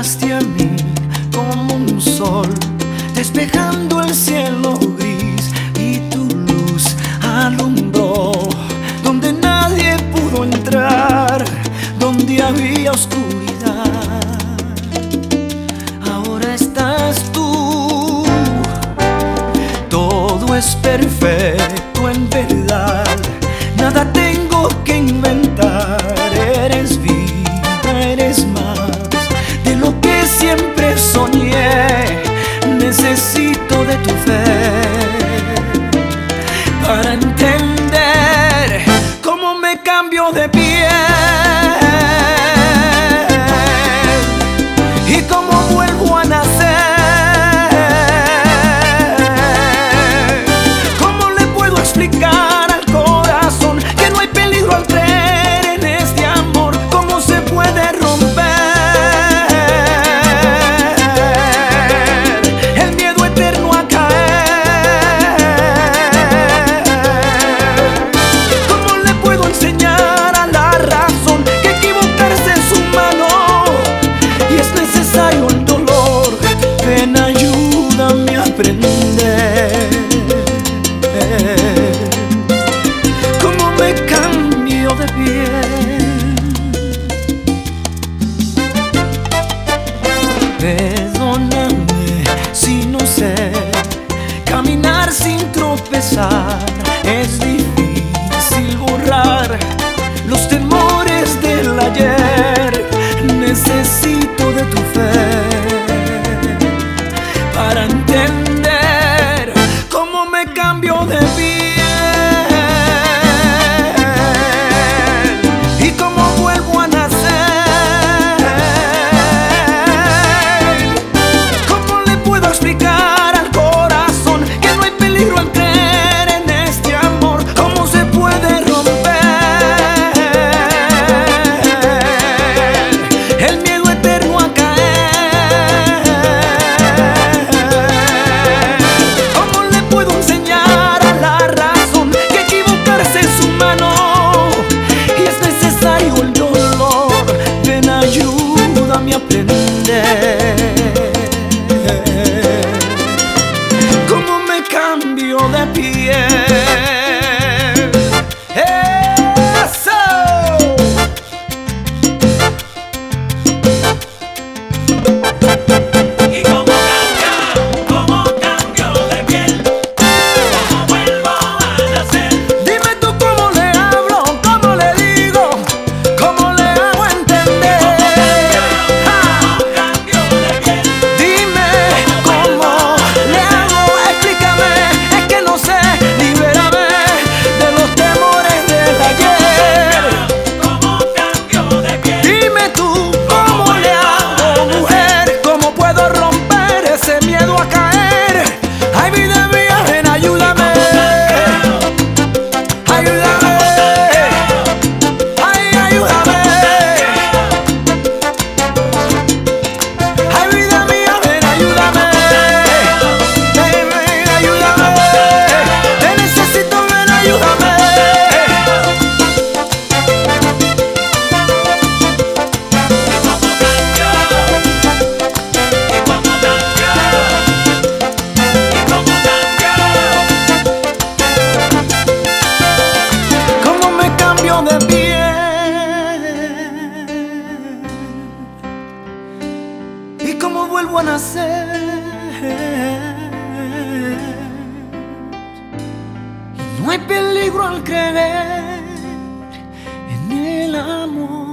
llegaste a mí como un sol, despejando el cielo gris y tu luz alumbró donde nadie pudo entrar, donde había oscuridad. Ahora estás tú, todo es perfecto en verdad, nada tengo que inventar. tu fe para entender cómo me cambio de piel. pasar. Es difícil. cómo me cambio de piel. cómo vuelvo a nacer. Y no hay peligro al creer en el amor.